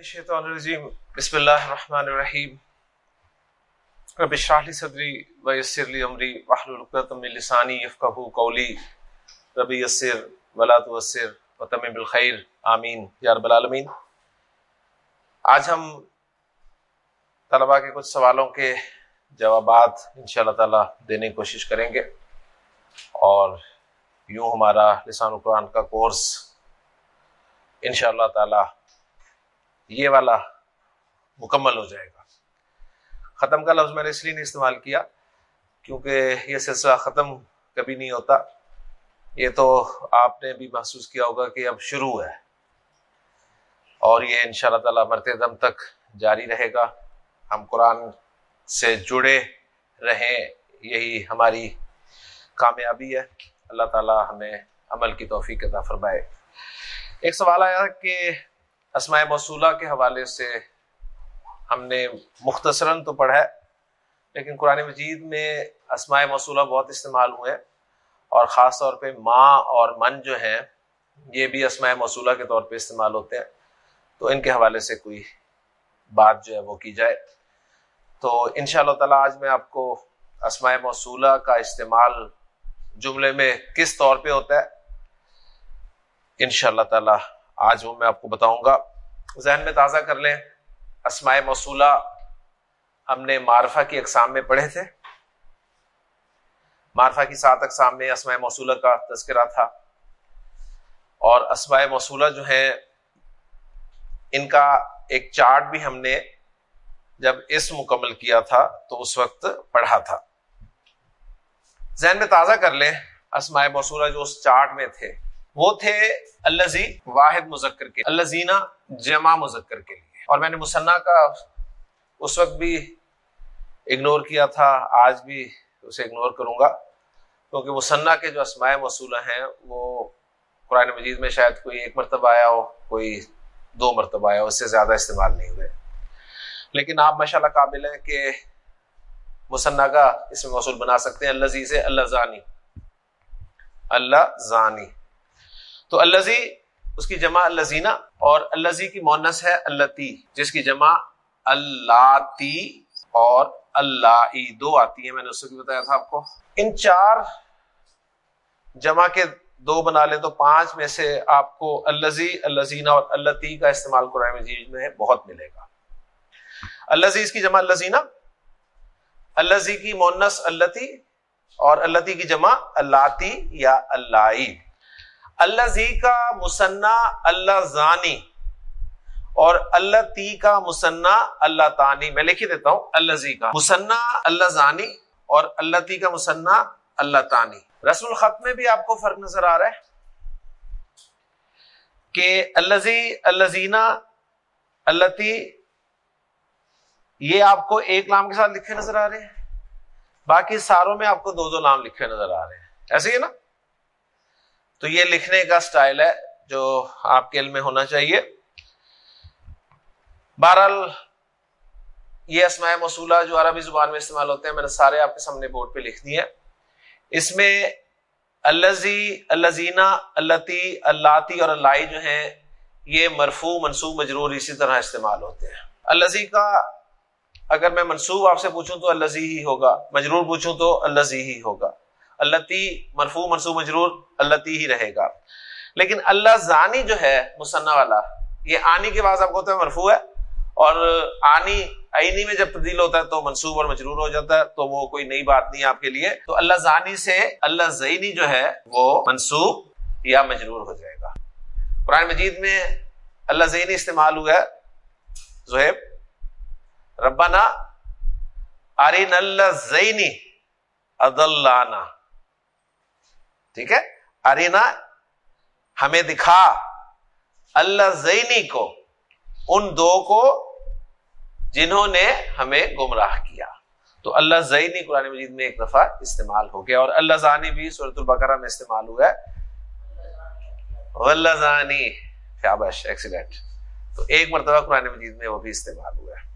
الشیطان الرجیم، بسم اللہ الرحمن الرحیم۔ رب اشرح لي صدری ويسر لي امری، واحلل عقدۃ من لسانی يفقهوا قولی۔ رب یسر، ولا تعسر وتمم بالخير آمین، یا رب العالمین۔ آج ہم طلباء کے کچھ سوالوں کے جوابات انشاءاللہ تعالی دینے کی کوشش کریں گے۔ اور یوں ہمارا لسان القرآن کا کورس انشاءاللہ تعالی یہ والا مکمل ہو جائے گا۔ ختم کا لفظ میں نے اس لیے نہیں استعمال کیا، کیونکہ یہ سلسلہ ختم کبھی نہیں ہوتا۔ یہ تو آپ نے بھی محسوس کیا ہوگا کہ اب شروع ہے۔ اور یہ ان شاء اللہ تعالیٰ مرتے دم تک جاری رہے گا۔ ہم قرآن سے جڑے رہیں، یہی ہماری کامیابی ہے۔ اللہ تعالیٰ ہمیں عمل کی توفیق عطا فرمائے۔ ایک سوال آیا کہ اسماء موصولہ کے حوالے سے ہم نے مختصراً تو پڑھا ہے، لیکن قرآن مجید میں اسماء موصولہ بہت استعمال ہوئے اور خاص طور پہ ماں اور من جو ہیں، یہ بھی اسماء موصولہ کے طور پہ استعمال ہوتے ہیں۔ تو ان کے حوالے سے کوئی بات جو ہے وہ کی جائے۔ تو ان شاء اللہ تعالیٰ آج میں آپ کو اسماء موصولہ کا استعمال جملے میں کس طور پہ ہوتا ہے ان شاء اللہ تعالیٰ آج وہ میں آپ کو بتاؤں گا۔ ذہن میں تازہ کر لیں، اسماء موصولہ ہم نے معرفہ کی اقسام میں پڑھے تھے۔ معرفہ کی سات اقسام میں اسماء موصولہ کا تذکرہ تھا۔ اور اسماء موصولہ جو ہیں، ان کا ایک چارٹ بھی ہم نے جب اس مکمل کیا تھا، تو اس وقت پڑھا تھا۔ ذہن میں تازہ کر لیں، اسماء موصولہ جو اس چارٹ میں تھے، وہ تھے الزی واحد مذکر کے۔ الزینہ جمع مذکر کے لیے۔ اور میں نے مصنح کا اس وقت بھی اگنور کیا تھا، آج بھی اسے اگنور کروں گا۔ کیونکہ مصنح کے جو اسماء موصولہ ہیں، وہ قرآن مجید میں شاید کوئی ایک مرتبہ آیا ہو، کوئی دو مرتبہ آیا ہو، اس سے زیادہ استعمال نہیں ہوئے۔ لیکن آپ ماشاء اللہ قابل ہیں کہ مصنح کا اس میں موصول بنا سکتے ہیں۔ اللہ سے اللہ زانی۔ اللہ زانی۔ تو الزی اس کی جمع الزینہ اور الزی کی مونس ہے اللہ جس کی جمع اللہ اور اللہ دو آتی ہیں، میں نے اس کو بتایا تھا آپ کو۔ ان چار جمع کے دو بنا لیں تو پانچ میں سے آپ کو الزی الزینہ اور اللہ کا استعمال قرآن مجید میں بہت ملے گا۔ الزی اس کی جمع الزینہ الزی کی مونس اللہ اور اللہ کی جمع اللہ یا اللہ اللہ زی کا مصنع اللہ زانی اور اللہ تی کا مصنع اللہ تانی میں لکھ ہی دیتا ہوں، اللہ زی کا مصنع اللہ زانی اور اللہ تی کا مصنع اللہ تانی۔ رسم الخط میں بھی آپ کو فرق نظر آ رہا ہے کہ اللہ زی، اللہ زینا، اللہ تی، یہ آپ کو ایک نام کے ساتھ لکھے نظر آ رہے ہیں، باقی ساروں میں آپ کو دو دو نام لکھے نظر آ رہے ہیں۔ ایسے ہی نا؟ تو یہ لکھنے کا سٹائل ہے جو آپ کے علم میں ہونا چاہیے۔ بہرحال یہ اسماء موصولہ جو عربی زبان میں استعمال ہوتے ہیں، میں نے سارے آپ کے سامنے بورڈ پہ لکھ دیے اس میں الزی الزینہ اللہ اللہ اور اللہ جو ہیں، یہ مرفو منصوب، مجرور اسی طرح استعمال ہوتے ہیں۔ الزی کا اگر میں منصوب آپ سے پوچھوں تو الزی ہی ہوگا، مجرور پوچھوں تو الزی ہی ہوگا۔ اللہ تی مرفو منصوب، مجرور، اللہ ہی رہے گا۔ لیکن اللہ زانی جو ہے، مصنع والا، یہ آنی کے بعد آپ کو ہوتا ہے مرفو ہے، اور آنی آئینی میں جب تبدیل ہوتا ہے تو منصوب اور مجرور ہو جاتا ہے، تو وہ کوئی نئی بات نہیں آپ کے لیے۔ تو اللہ زانی سے اللہ زینی جو ہے، وہ منصوب یا مجرور ہو جائے گا۔ قرآن مجید میں اللہ زینی استعمال ہوا ہے۔ زہیب، ربنا آرین اللہ زینی ادلانا ٹھیک ہے؟ ارینا ہمیں دکھا۔ اللہ زینی کو، ان دو کو جنہوں نے ہمیں گمراہ کیا۔ تو اللہ زینی قرآن مجید میں ایک دفعہ استعمال ہو گیا، اور اللہ زانی بھی صورت البقرہ میں استعمال ہوا ہے۔ اللہ زانی شابش ایکسیڈنٹ تو ایک مرتبہ قرآن مجید میں وہ بھی استعمال ہوا ہے۔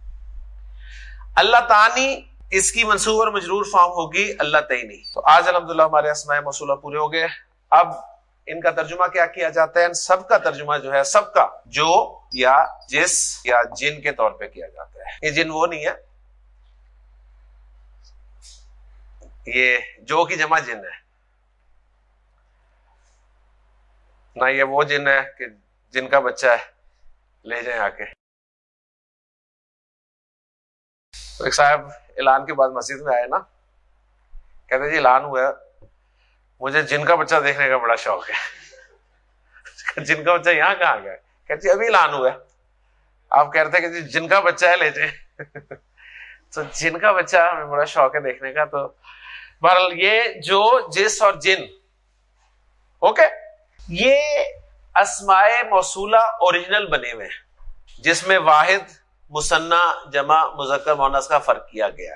اللہ تانی اس کی منصوب اور مجرور فارم ہوگی اللہ تعینی تو آج الحمد للہ ہمارے اسماء موصولہ پورے ہو گئے۔ اب ان کا ترجمہ کیا کیا جاتا ہے؟ ان سب کا ترجمہ جو ہے، سب کا، جو یا جس یا جن کے طور پہ کیا جاتا ہے۔ یہ جن وہ نہیں ہے۔ یہ جو کی جمع جن ہے۔ نہ یہ وہ جن ہے کہ جن کا بچہ ہے۔ لے جائیں آ کے ایک صاحب اعلان کے بعد مسجد میں آئے نا، کہتے جی اعلان ہوا ہے، مجھے جن کا بچہ دیکھنے کا بڑا شوق ہے۔ جن کا بچہ یہاں کہاں گیا کہتے جی ابھی اعلان ہوا ہے۔ آپ کہتے کہ جی جن کا بچہ ہے، لے جائیں۔ تو جن کا بچہ ہمیں بڑا شوق ہے دیکھنے کا، تو بہرحال یہ جو جس اور جن اوکے یہ اسمائے موصولہ اوریجنل بنے ہوئے ہیں۔ جس میں واحد مسنا جمع، مذکر مونس کا فرق کیا گیا۔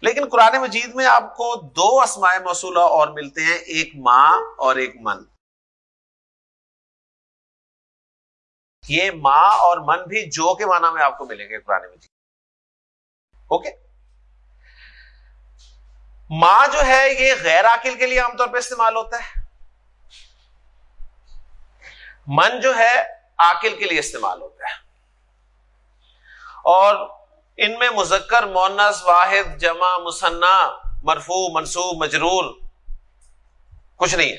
لیکن قرآن مجید میں آپ کو دو اسمائے موصولہ اور ملتے ہیں، ایک ماں اور ایک من۔ یہ ماں اور من بھی جو کے معنی میں آپ کو ملیں گے قرآن مجید۔ اوکے؟ ماں جو ہے، یہ غیر عاقل کے لیے عام طور پہ استعمال ہوتا ہے۔ من جو ہے، عاقل کے لیے استعمال ہوتا ہے۔ اور ان میں مذکر مونس واحد، جمع، مسنا مرفو منصوب، مجرور، کچھ نہیں ہے۔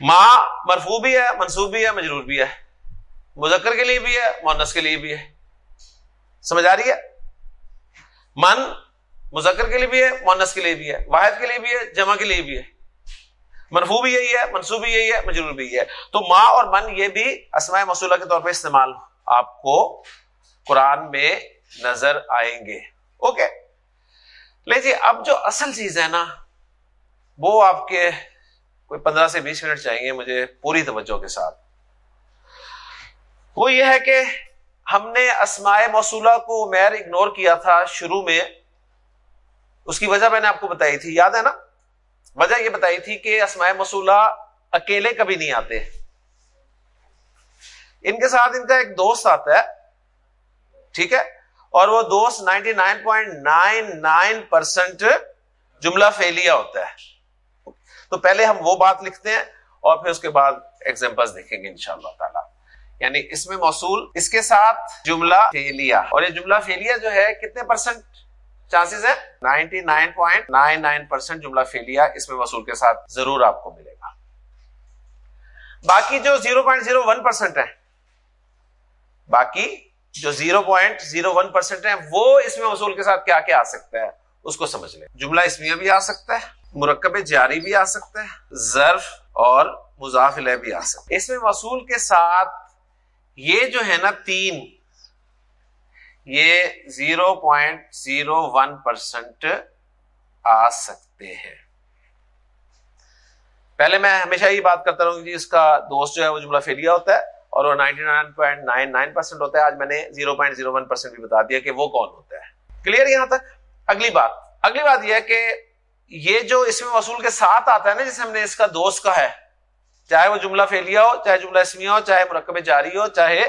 ماں مرفو بھی ہے، منصوب بھی ہے، مجرور بھی ہے۔ مذکر کے لیے بھی ہے مونس کے لیے بھی ہے۔ سمجھ آ رہی ہے؟ من مذکر کے لیے بھی ہے مونس کے لیے بھی ہے۔ واحد کے لیے بھی ہے، جمع کے لیے بھی ہے۔ منفو بھی یہی ہے، منصوب بھی یہی ہے، مجرور بھی یہی ہے۔ تو ماں اور من یہ بھی اسماء مسولہ کے طور پہ استعمال ہو۔ آپ کو قرآن میں نظر آئیں گے۔ اوکے۔ لیجیے اب جو اصل چیز ہے نا، وہ آپ کے کوئی پندرہ سے بیس منٹ چاہیے مجھے پوری توجہ کے ساتھ۔ وہ یہ ہے کہ ہم نے اسماء موصولہ کو میر اگنور کیا تھا شروع میں۔ اس کی وجہ میں نے آپ کو بتائی تھی، یاد ہے نا؟ وجہ یہ بتائی تھی کہ اسماء مسولہ اکیلے کبھی نہیں آتے۔ ان کے ساتھ ان کا ایک دوست آتا ہے، ٹھیک ہے؟ اور وہ دوست ninety nine point nine nine percent جملہ فیلیا ہوتا ہے۔ تو پہلے ہم وہ بات لکھتے ہیں اور پھر اس کے بعد ایگزامپل دیکھیں گے ان شاء اللہ تعالی۔ یعنی اس میں موصول، اس کے ساتھ جملہ فیلیا۔ اور یہ جملہ فیلیا جو ہے، کتنے پرسنٹ چانسز ہے ninety nine point nine nine percent جملہ فیلیا اس میں وصول کے ساتھ ضرور آپ کو ملے گا۔ باقی جو zero point zero one percent ہے باقی جو zero point zero one percent ہے وہ اس میں وصول کے ساتھ کیا کیا آ سکتا ہے؟ اس کو سمجھ لیں۔ جملہ اسمیہ بھی آ سکتا ہے، مرکب جاری بھی آ سکتا ہے، ظرف اور مضافلہ بھی آ سکتا ہے اس میں وصول کے ساتھ یہ جو ہے نا تین، یہ zero point zero one percent آ سکتے ہیں۔ پہلے میں ہمیشہ یہ بات کرتا رہوں جی اس کا دوست جو ہے وہ جملہ فیلیا ہوتا ہے۔ اور وہ ninety nine point nine nine percent ہوتا ہے۔ آج میں نے zero point zero one percent بھی بتا دیا کہ وہ کون ہوتا ہے۔ کلیئر یہاں تک؟ اگلی بات۔ اگلی بات یہ ہے کہ یہ جو اس میں وصول کے ساتھ آتا ہے نا جسے ہم نے اس کا دوست کا ہے، چاہے وہ جملہ فیلیا ہو، چاہے جملہ اسمیا ہو، چاہے مرکب جاری ہو، چاہے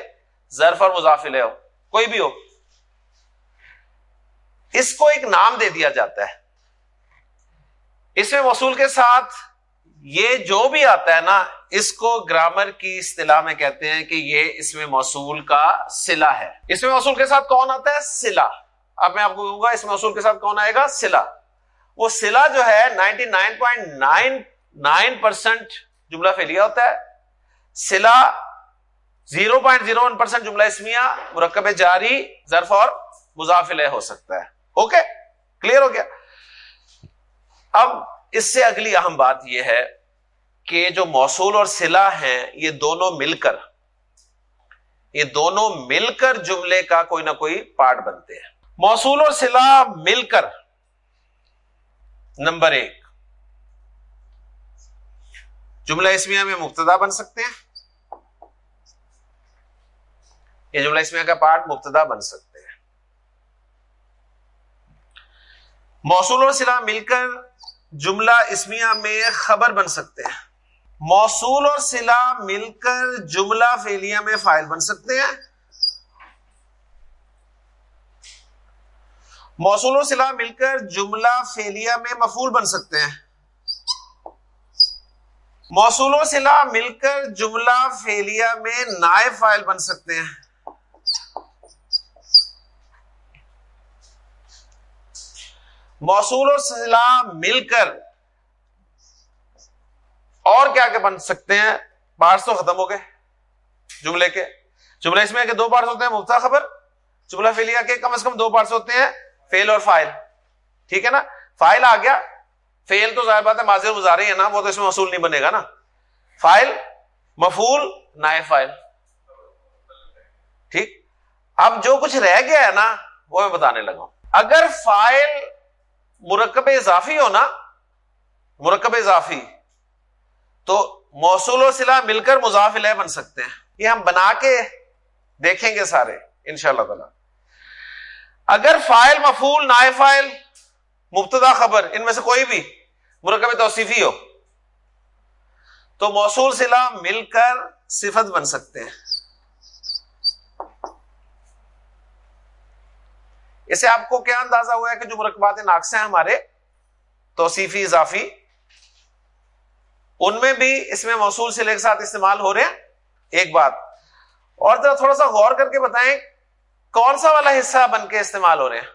ظرف اور مضافلے ہو، کوئی بھی ہو، اس کو ایک نام دے دیا جاتا ہے۔ اس میں وصول کے ساتھ یہ جو بھی آتا ہے نا اس کو گرامر کی اصطلاح میں کہتے ہیں کہ یہ اس میں موصول کا سلا ہے۔ اس میں موصول کے ساتھ کون آتا ہے؟ سلا اب میں آپ کو کہوں گا، اس میں موصول کے ساتھ کون آئے گا؟ سلا وہ سلا جو ہے، ninety nine point nine nine percent جملہ فیلیا ہوتا ہے۔ سلا zero point zero one percent جملہ اسمیا مرکب جاری، ظرف اور مضافل ہو سکتا ہے۔ اوکے؟ کلیئر ہو گیا؟ اب اس سے اگلی اہم بات یہ ہے کہ جو موصول اور سلا ہیں یہ دونوں مل کر، یہ دونوں مل کر جملے کا کوئی نہ کوئی پارٹ بنتے ہیں۔ موصول اور سلا مل کر، نمبر ایک، جملہ اسمیہ میں مبتدا بن سکتے ہیں۔ یہ جملہ اسمیہ کا پارٹ مبتدا بن سکتے ہیں۔ موصول اور سلا مل کر جملہ اسمیہ میں خبر بن سکتے ہیں۔ موصول اور سلا مل کر جملہ فیلیا میں فائل بن سکتے ہیں۔ موصول اور سلا مل کر جملہ فیلیا میں مفول بن سکتے ہیں۔ موصول و سلا مل کر جملہ فیلیا میں نائب فائل بن سکتے ہیں۔ موصول و سلا مل کر اور کیا بن سکتے ہیں؟ پارٹس تو ختم ہو گئے۔ جملے کے۔ جملے اس میں کہ دو پارٹس ہوتے ہیں مفتا خبر، جملہ فیلیا کے کم از کم دو پارٹس ہوتے ہیں فیل اور فائل۔ ٹھیک ہے نا؟ فائل آ گیا۔ فیل تو ظاہر بات ہے، ماضی گزارے ہیں نا، وہ تو اس میں مصول نہیں بنے گا نا۔ فائل مفول نائے فائل۔ ٹھیک؟ اب جو کچھ رہ گیا ہے نا، وہ میں بتانے لگا اگر فائل مرکب اضافی ہو نا، مرکب اضافی تو موصول و سلا مل کر مضاف لہ بن سکتے ہیں۔ یہ ہم بنا کے دیکھیں گے سارے ان شاء اللہ تعالی۔ اگر فائل مفول نائے فائل مبتدا خبر، ان میں سے کوئی بھی مرکب توصیفی ہو، تو موصول، سلا مل کر صفت بن سکتے ہیں۔ اسے آپ کو کیا اندازہ ہوا ہے کہ جو مرکبات ناقص ہیں ہمارے توصیفی، اضافی ان میں بھی اس میں موصول سلے کے ساتھ استعمال ہو رہے ہیں۔ ایک بات اور ذرا تھوڑا سا غور کر کے بتائیں، کون سا والا حصہ بن کے استعمال ہو رہے ہیں؟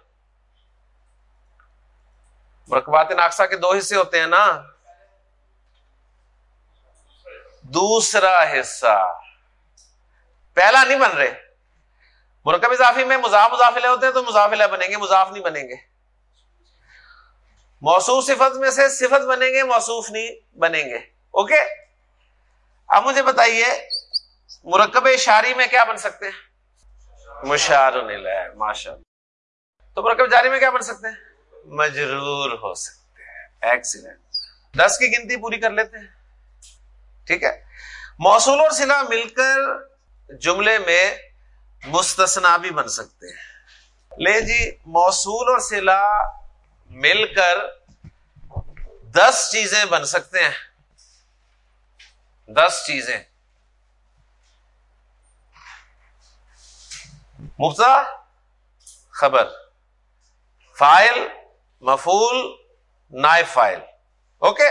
مرکبات ناقصہ کے دو حصے ہوتے ہیں نا۔ دوسرا حصہ۔ پہلا نہیں بن رہے۔ مرکب اضافی میں مضاف مضافلے ہوتے ہیں تو مضافلہ بنیں گے، مضاف نہیں بنیں گے۔ موصوف صفت میں سے صفت بنیں گے، موصوف نہیں بنیں گے۔ اوکے اب مجھے بتائیے، مرکب اشاری میں کیا بن سکتے ہیں؟ مشار ماشاء اللہ تو مرکب جاری میں کیا بن سکتے ہیں؟ مجرور ہو سکتے ہیں۔ ایکسیلنٹ دس کی گنتی پوری کر لیتے ہیں۔ ٹھیک ہے؟ موصول اور سلا مل کر جملے میں مستثنا بھی بن سکتے ہیں۔ لے جی موصول اور سلا مل کر دس چیزیں بن سکتے ہیں۔ دس چیزیں۔ مفتا خبر۔ فائل مفول نائب فائل۔ اوکے؟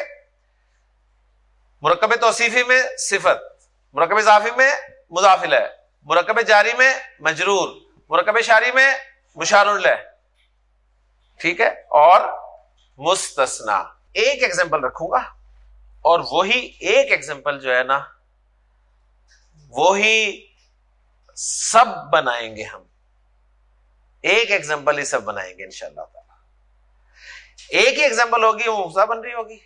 مرکب توصیفی میں صفت، مرکب اضافی میں مضافل ہے۔ مرکب جاری میں مجرور، مرکب شاری میں مشار اللہ۔ ٹھیک ہے؟ اور مستثنا۔ ایک ایگزامپل رکھوں گا۔ اور وہی ایک ایگزامپل جو ہے نا، وہی سب بنائیں گے ہم۔ ایک ایگزامپل ہی سب بنائیں گے انشاءاللہ تعالی۔ ایک ہی ایگزامپل ہوگی، وہ مفتا بن رہی ہوگی۔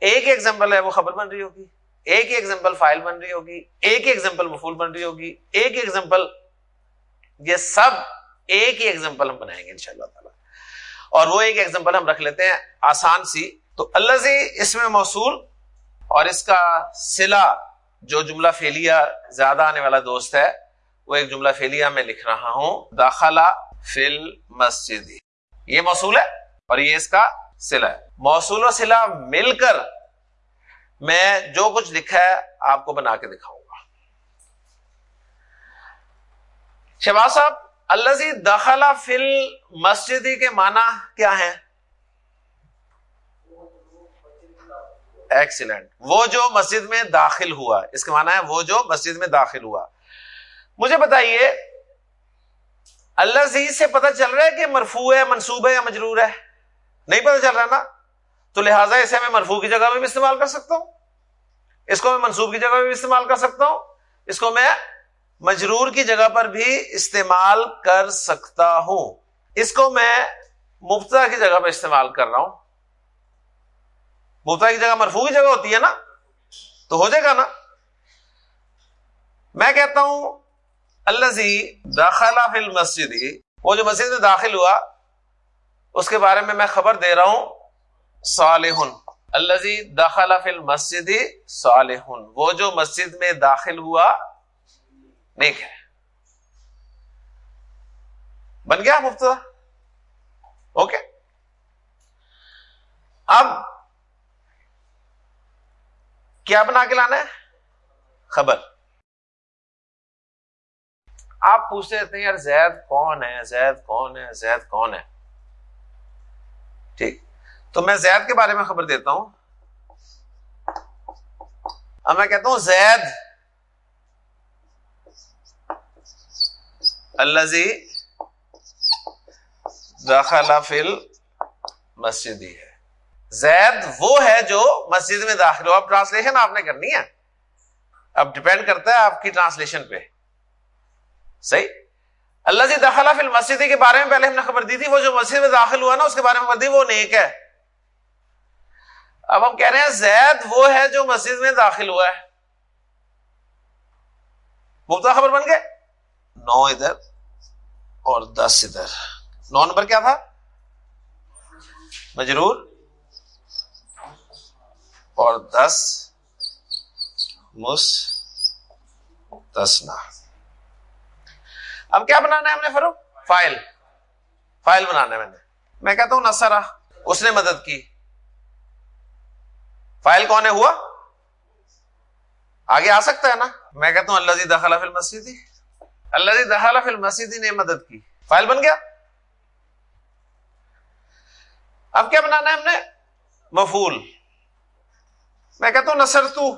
ایک ہی ایگزامپل ہے، وہ خبر بن رہی ہوگی۔ ایک ہی ایگزامپل فائل بن رہی ہوگی۔ ایک ہی ایگزامپل مفول بن رہی ہوگی۔ ایک ہی ایگزامپل یہ سب ایک ہی ایگزامپل ہم بنائیں گے انشاءاللہ تعالی۔ اور وہ ایک ایگزامپل ہم رکھ لیتے ہیں آسان سی۔ تو اللہ اس میں موصول اور اس کا سلا جو جملہ فیلیا زیادہ آنے والا دوست ہے، وہ ایک جملہ فیلیا میں لکھ رہا ہوں۔ داخلہ فل مسجد یہ موصول ہے اور یہ اس کا سلا ہے۔ موصول و سلا مل کر میں جو کچھ لکھا ہے آپ کو بنا کے دکھاؤں گا۔ شہباز صاحب اللہ دخلا فل مسجدی کے معنی کیا ہے ایکسیلنٹ وہ جو مسجد میں داخل ہوا، اس کا معنی ہے وہ جو مسجد میں داخل ہوا۔ مجھے بتائیے، اللہ زی سے پتہ چل رہا ہے کہ مرفوع ہے، منصوب ہے یا مجرور ہے؟ نہیں پتہ چل رہا نا؟ تو لہٰذا اسے میں مرفوع کی جگہ میں بھی استعمال کر سکتا ہوں۔ اس کو میں منصوب کی جگہ میں بھی استعمال کر سکتا ہوں۔ اس کو میں مجرور کی جگہ پر بھی استعمال کر سکتا ہوں۔ اس کو میں مفتا کی جگہ پہ استعمال کر رہا ہوں۔ مفتا کی جگہ مرفو کی جگہ ہوتی ہے نا تو ہو جائے گا نا میں کہتا ہوں اللہ داخلہ فی المسجد وہ جو مسجد میں داخل ہوا اس کے بارے میں میں خبر دے رہا ہوں صالح اللہ داخلہ فی المسجد صالح وہ جو مسجد میں داخل ہوا نیک ہے بن گیا مفت اوکے اب کیا بنا کے لانا ہے؟ خبر۔ آپ پوچھتے رہتے ہیں، یار، زید کون ہے؟ زید کون ہے؟ زید کون ہے؟ ٹھیک۔ تو میں زید کے بارے میں خبر دیتا ہوں۔ اب میں کہتا ہوں، زید الزی داخلہ فل مسجد ہے۔ زید وہ ہے جو مسجد میں داخل ہو۔ اب ٹرانسلیشن آپ نے کرنی ہے۔ اب ڈپینڈ کرتا ہے آپ کی ٹرانسلیشن پہ۔ صحیح؟ اللہ جی داخلہ فل مسجد کے بارے میں پہلے ہم نے خبر دی تھی، وہ جو مسجد میں داخل ہوا نا، اس کے بارے میں خبر دی، وہ نیک ہے۔ اب ہم کہہ رہے ہیں زید وہ ہے جو مسجد میں داخل ہوا ہے۔ مبتا خبر بن گئے۔ نو ادھر اور دس ادھر۔ نو نمبر کیا تھا؟ مجرور۔ اور دس مس تسنا اب کیا بنانا ہے ہم نے فروخ فائل۔ فائل بنانا ہے میں نے۔ میں کہتا ہوں نسرا اس نے مدد کی۔ فائل کون ہے؟ ہوا۔ آگے آ سکتا ہے نا؟ میں کہتا ہوں اللہ جی دخلا فل مسجد اللہ جی دخلا فل مسجد نے مدد کی۔ فائل بن گیا۔ اب کیا بنانا ہے ہم نے؟ مفول میں کہتا ہوں نسر تو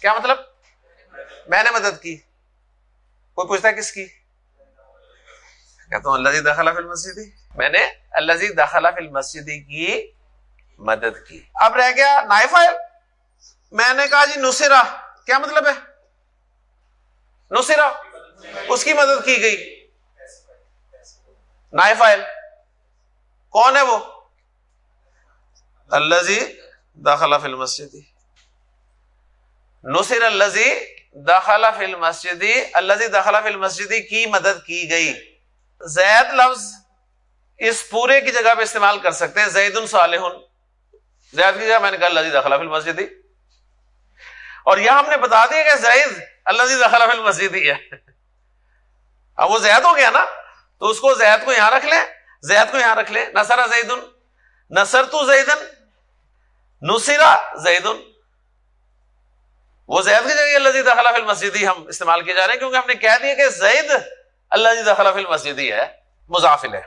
کیا مطلب؟ میں نے مدد کی۔ کوئی پوچھتا ہے کس کی؟ کہتا ہوں اللہ جی دخلا فل میں نے اللہ جی دخلا فل مسجد کی مدد کی۔ اب رہ گیا نائ فائل میں نے کہا جی نصرا کیا مطلب ہے؟ نصرا اس کی مدد کی گئی۔ نائ فائل کون ہے وہ؟ اللہ جی داخلہ فل مسجد نصر اللہ داخلہ فل مسجد اللہ داخلہ فل مسجد کی مدد کی گئی. زید لفظ اس پورے کی جگہ پہ استعمال کر سکتے ہیں. زید الصالح زید کی جگہ میں نے کہا اللہ داخلہ فل مسجد اور یہاں ہم نے بتا دیا کہ زید اللہ داخلہ فل مسجد ہی ہے. اب وہ زید ہو گیا نا، تو اس کو زید کو یہاں رکھ لیں. زید کو یہاں رکھ لیں. نسرا زید نسر تو زیدن. نصرا زید وہ زید کی جگہ اللہ جی داخلہ فل مسجد ہم استعمال کیے جا رہے ہیں کیونکہ ہم نے کہہ دیا کہ زید اللہ جی داخلہ فل مسجد ہے، مضافل ہے۔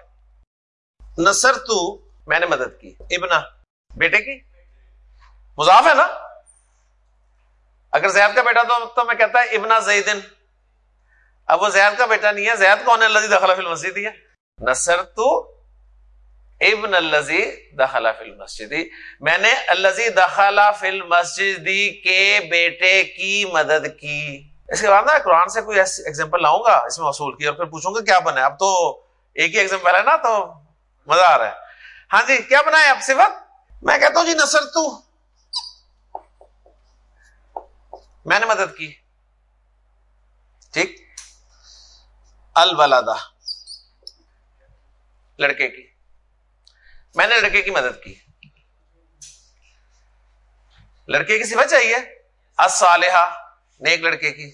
نصر تو میں نے مدد کی ابنا بیٹے کی۔ مضاف ہے نا؟ اگر زید کا بیٹا تو تو میں کہتا ہے ابنا زیدن۔ اب وہ زید کا بیٹا نہیں ہے، زید کون ہے اللہ جی داخلہ فل مسجد ہے؟ نصر تو ابن الزی دخلا فل مسجد میں نے الزی دخلا فل مسجد کے بیٹے کی مدد کی. اس کے بعد نا قرآن سے کوئی ایگزامپل لاؤں گا اس میں وصول کی اور پھر پوچھوں گا کیا بنا اب تو ایک ہی ایگزامپل ہے نا تو مزہ آ رہا ہے. ہاں جی کیا بنا ہے اب صفت؟ میں کہتا ہوں جی نصر تو. میں نے مدد کی. ٹھیک؟ البلادہ لڑکے کی. میں نے لڑکے کی مدد کی۔ لڑکے کی صفت چاہیے۔ اصالحہ نیک لڑکے کی۔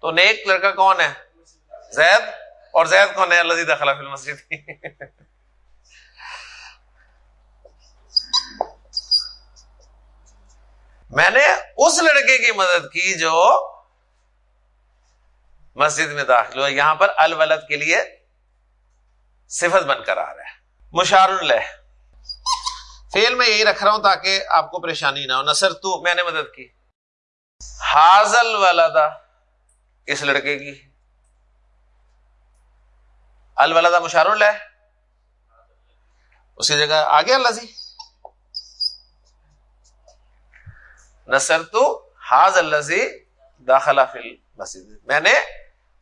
تو نیک لڑکا کون ہے؟ زید۔ اور زید کون ہے؟ اللہ دخلا فی المسجد۔ میں نے اس لڑکے کی مدد کی جو مسجد میں داخل ہوا، یہاں پر الولد کے لیے صفت بن کر آ رہا ہے۔ مشار اللہ فیل میں یہی رکھ رہا ہوں تاکہ آپ کو پریشانی نہ ہو۔ نصر، تو میں نے مدد کی۔ حاضل والا اس لڑکے کی۔ الولادہ مشار اللہ اس کی جگہ آگے اللہ جی۔ نصر، تو حاض اللہ جی داخلہ فل مسجد میں نے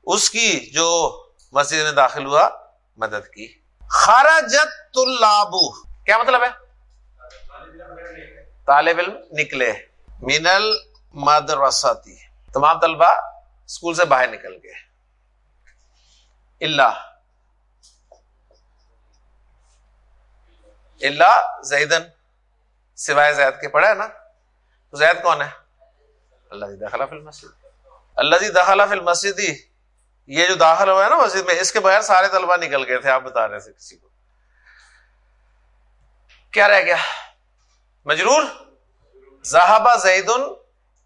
اس کی جو مسجد میں داخل ہوا، مدد کی۔ خرجت اللابو۔ کیا مطلب ہے؟ طالب علم نکلے مینل مدرساتی۔ تمام طلبا اسکول سے باہر نکل گئے۔ اللہ۔ اللہ زیدن۔ سوائے زید کے پڑھے نا؟ تو زید کون ہے؟ اللہ جی داخلہ فی المسجد۔ اللہ جی داخلہ فی المسجد یہ جو داخل ہوا ہے نا مسجد میں، اس کے بغیر سارے طلبا نکل گئے تھے آپ بتا رہے تھے کسی کو۔ کیا رہ گیا؟ مجرور؟ زہابا زید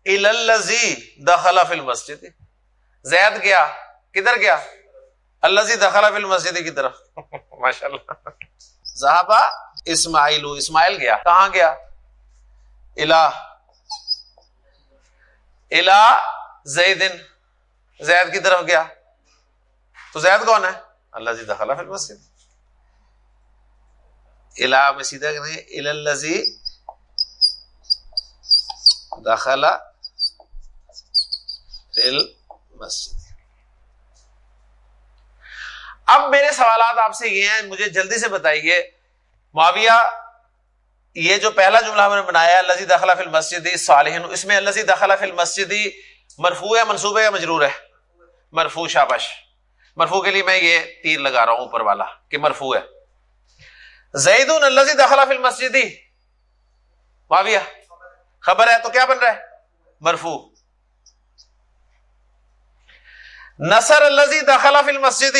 الزی دخلا فل مسجد زید گیا. کدھر گیا؟ اللہ دخلا فل مسجد کی طرف. ماشاء اللہ زہابا اسماعیل اسماعیل گیا. کہاں گیا؟ الہ. الا زیدن زید کی طرف گیا. تو زید کون ہے؟ اللہ جی دخلا فی المسجد. الا میں سیدھا کہ الزی دخلا فی المسجد۔ اب میرے سوالات آپ سے یہ ہیں، مجھے جلدی سے بتائیے، معاویہ، یہ جو پہلا جملہ ہم نے بنایا اللہ دخلا فی المسجد صالحین اس میں اللہ دخلا فی المسجد مرفوع ہے منصوبہ یا مجرور ہے؟ مرفوع، شابش۔ مرفوع کے لیے میں یہ تیر لگا رہا ہوں اوپر والا، کہ مرفوع ہے۔ زید اللہ دخلا فی المسجد۔ معاویہ۔ خبر ہے تو کیا بن رہا ہے؟ مرفوع. نصر اللہ دخلا فی المسجد.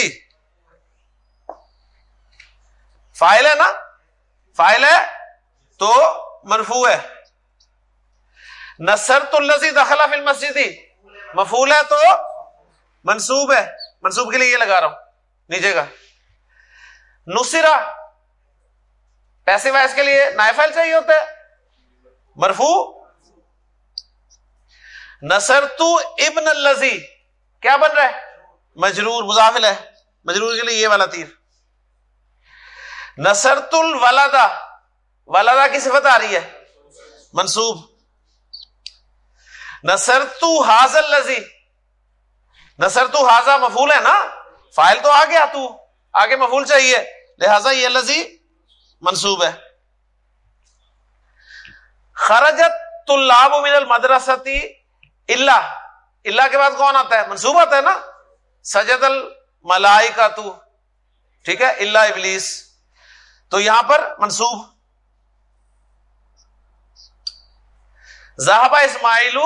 فائل ہے نا؟ فائل ہے تو مرفوع ہے. نصر تو الزی دخلا فی المسجد. مفول ہے تو منصوب ہے. منصوب کے لیے یہ لگا رہا ہوں. نیچے کا. نصرا پیسے وائس کے لیے نائفائل چاہیے ہوتا ہے مرفو نصر تو ابن الزی کیا بن رہا ہے؟ مجرور مزافل ہے۔ مجرور کے لیے یہ والا تیر۔ نسرت الولدا ولدا کی صفت آ رہی ہے۔ منصوب۔ نسرت حاضل لذی نسر تو حاضا مفول ہے نا؟ فائل تو آ گیا تو۔ آگے مفول چاہیے۔ لہذا یہ لذی منصوب ہے۔ خرجت طلاب من المدرستی اللہ اللہ کے بعد کون آتا ہے؟ منصوب آتا ہے نا؟ سجد الملائی کا تو ٹھیک ہے؟ اللہ ابلیس۔ تو یہاں پر منسوب زہبا اسماعیل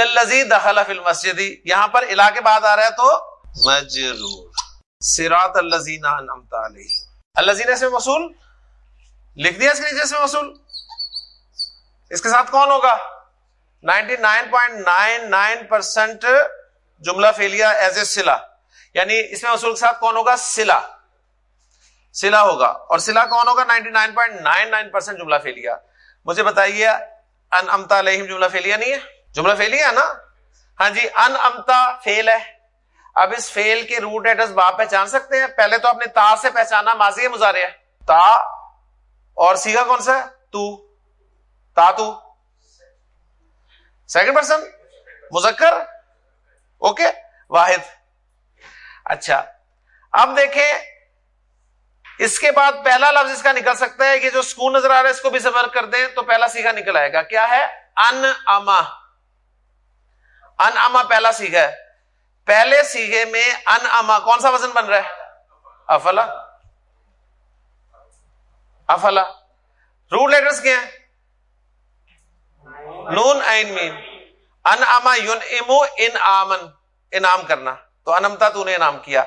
الزی دخل فی المسجد۔ یہاں پر الا کے بعد آ رہا ہے تو مجرور سراط الزین الزین سے وصول لکھ دیا اس کے نیچے سے وصول اس کے ساتھ کون ہوگا؟ Ninety nine point nine nine percent جملہ فیلیا ایز اے سلا۔ یعنی اس میں وصول کے ساتھ کون ہوگا؟ سلا۔ سلا ہوگا۔ اور سلا کون ہوگا؟ Ninety nine point nine nine percent جملہ فیلیا۔ مجھے بتائیے، ان امتا علیہم جملہ فیلیا نہیں ہے؟ جملہ فیلیا ہے نا؟ ہاں جی ان امتا فیل ہے۔ اب اس فیل کے روٹ ایڈرس باپ پہچان سکتے ہیں۔ پہلے تو اپنے تا سے پہچانا، ماضی ہے مظاہرے تا اور سیگا کون سا ہے؟ تو۔ تا تو۔ سیکنڈ پرسن مذکر اوکے واحد اچھا اب دیکھیں اس کے بعد پہلا لفظ اس کا نکل سکتا ہے کہ جو سکون نظر آ رہا ہے اس کو بھی سفر کر دیں تو پہلا سیکھا نکل آئے گا کیا ہے ان اما ان اما پہلا سیکھا ہے پہلے سیگے میں ان اما کون سا وزن بن رہا ہے افلا افلا روٹ لیٹرس کیا ہیں نون این مین ان اما یون آمن انعام کرنا۔ تو انمتا تو نے انعام کیا۔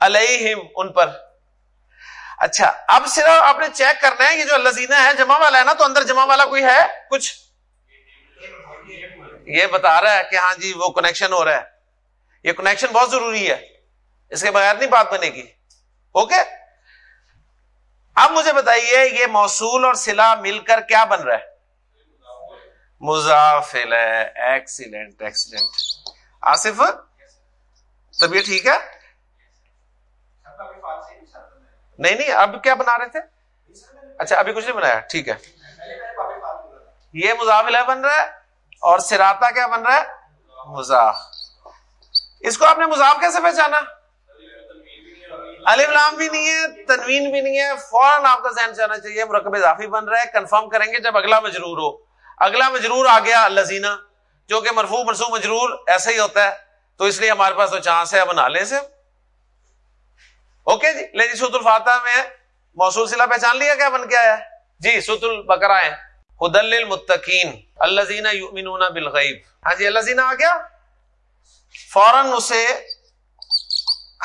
علیہم، ان پر۔ اچھا اب صرف آپ نے چیک کرنا ہے، یہ جو لذینہ ہے جمع والا ہے نا، تو اندر جمع والا کوئی ہے؟ کچھ؟ یہ بتا رہا ہے کہ ہاں جی وہ کنیکشن ہو رہا ہے۔ یہ کنیکشن بہت ضروری ہے۔ اس کے بغیر نہیں بات بنے گی۔ اوکے؟ اب مجھے بتائیے، یہ موصول اور سلا مل کر کیا بن رہا ہے؟ مزافل ہے. ایکسیلنٹ ایکسیلنٹ آصف، طبیعت ٹھیک ہے؟ نہیں نہیں، اب کیا بنا رہے تھے؟ اچھا ابھی کچھ نہیں بنایا، ٹھیک ہے۔ یہ مزافلہ بن رہا ہے، اور سراتا کیا بن رہا ہے؟ مزاح اس کو آپ نے مزاف کیسے پہچانا؟ علی نام بھی نہیں ہے، تنوین بھی نہیں ہے، فوراً آپ کا ذہن چاہنا چاہیے، مرکب اضافی بن رہا ہے، کنفرم کریں گے جب اگلا مجرور ہو۔ اگلا مجرور آ گیا لذینہ جو کہ مرفو مرسو مجرور ایسا ہی ہوتا ہے۔ تو اس لیے ہمارے پاس تو چانس ہے بنا لیں سے اوکے جی لے جی سوت الفاتح میں موصول سلا پہچان لیا کیا؟ بن کے آیا۔ جی سوت البکرا ہے۔ حدل المتقین اللہ یؤمنون بالغیب۔ ہاں جی اللہ آ گیا۔ فوراً اسے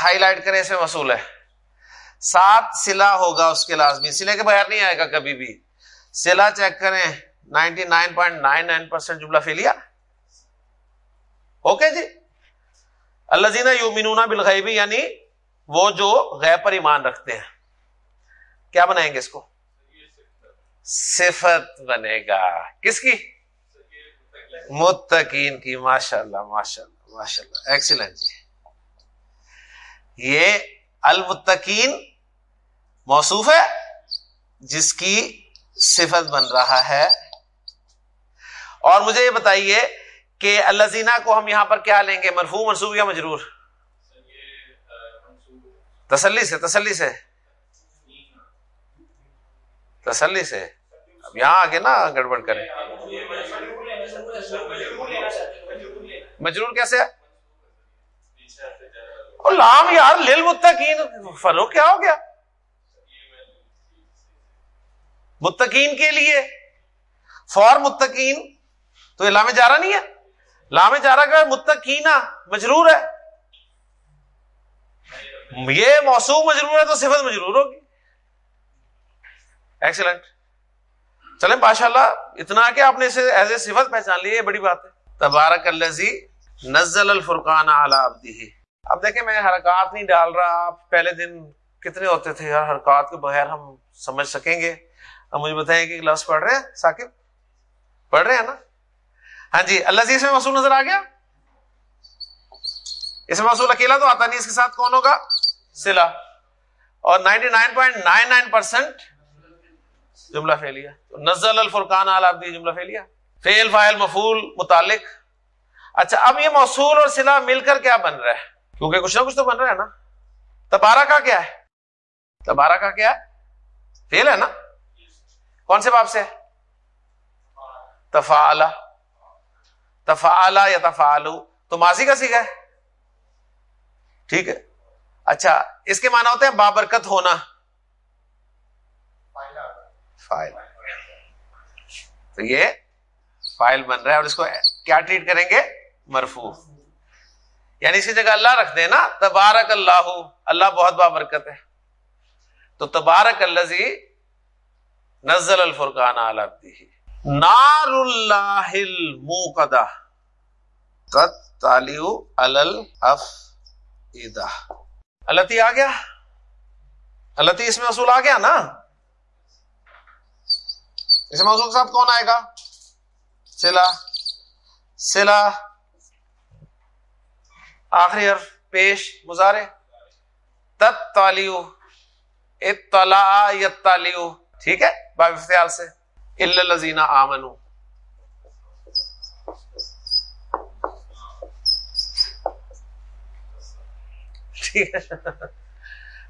ہائی لائٹ کریں، اس میں وصول ہے۔ سات سلا ہوگا اس کے لازمی۔ سلے کے بغیر نہیں آئے گا کبھی بھی۔ سلا چیک کریں۔ Ninety nine point nine nine percent جملہ فیلیا اوکے جی؟ اللہ زینا یؤمنون بالغیبی یعنی وہ جو غیب پر ایمان رکھتے ہیں۔ کیا بنائیں گے اس کو؟ صفت بنے گا۔ کس کی؟ متقین کی۔ ماشاء اللہ ماشاء اللہ ماشاء اللہ ایکسیلنٹ جی۔ یہ المتقین موصوف ہے، جس کی صفت بن رہا ہے۔ اور مجھے یہ بتائیے کہ اللہ زینا کو ہم یہاں پر کیا لیں گے؟ مرفو منصوب یا مجرور؟ تسلی سے تسلی سے۔ تسلی سے۔ اب یہاں آگے نا گڑبڑ کریں۔ مجرور کیسے لام یار لل متقین فروغ کیا ہو گیا؟ متقین کے لیے۔ فور متقین تو یہ لام جارا نہیں ہے؟ لام جارا کا متقینہ مجرور ہے؟ یہ موسوم مجرور ہے تو صفت مجرور ہوگی۔ ایکسلنٹ چلیں ماشاء اللہ اتنا کہ آپ نے اسے ایز اے صفت پہچان لی، یہ بڑی بات ہے۔ تبارک الزی نزل الفرقان عبدی اب دیکھیں، میں حرکات نہیں ڈال رہا۔ آپ پہلے دن کتنے ہوتے تھے؟ ہر حرکات کے بغیر ہم سمجھ سکیں گے۔ اب مجھے بتائیں کہ کلاس پڑھ رہے ہیں؟ ثاقب، پڑھ رہے ہیں نا؟ ہاں جی اللہ جی اس میں مصول نظر آ گیا اس میں مصول اکیلا تو آتا نہیں اس کے ساتھ کون ہوگا سلا اور ninety nine point nine nine percent جملہ فیلیا نزل الفرقان آل آلابدی جملہ فیلیا فیل فائل مفول متعلق اچھا اب یہ موصول اور سلا مل کر کیا بن رہا ہے کیونکہ کچھ نہ کچھ تو بن رہا ہے نا تبارہ کا کیا ہے تبارہ کا کیا ہے فیل ہے نا کون سے باپ سے تفعلہ تفعلہ یا تفعلو تو ماضی کا سیکھا ہے؟ ٹھیک ہے. اچھا اس کے معنی ہوتے ہیں بابرکت ہونا. فائل. تو یہ فائل بن رہا ہے اور اس کو کیا ٹریٹ کریں گے؟ مرفو یعنی اسی جگہ اللہ رکھ دیں نا تبارک اللہ اللہ بہت بابرکت ہے. تو تبارک اللہ نزل الفرقان علی نار اللہ الموقدہ قد تالیو الف اللہ آ گیا اللہ اس میں اصول آ گیا نا اس میں اصول ساتھ کون آئے گا سلا سلا آخری حرف پیش مزارے تت تالیو اطلاع یتالیو ٹھیک ہے باب افتیال سے الزینہ آمنو ٹھیک ہے.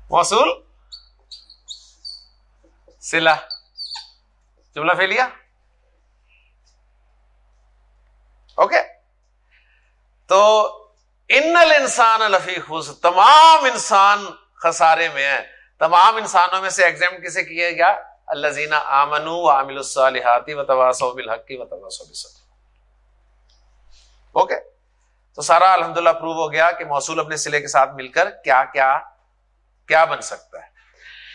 موصول؟ سلا جملہ فیلیا اوکے. تو ان انسان الفیق تمام انسان خسارے میں ہیں. تمام انسانوں میں سے ایگزام کسے کیا؟ گیا اللہ زینا آمن عامل الصالحاتی و تباسو بالحقی و تواس بصبر اوکے تو سارا الحمدللہ پروو ہو گیا کہ موصول اپنے سلے کے ساتھ مل کر کیا کیا کیا بن سکتا ہے.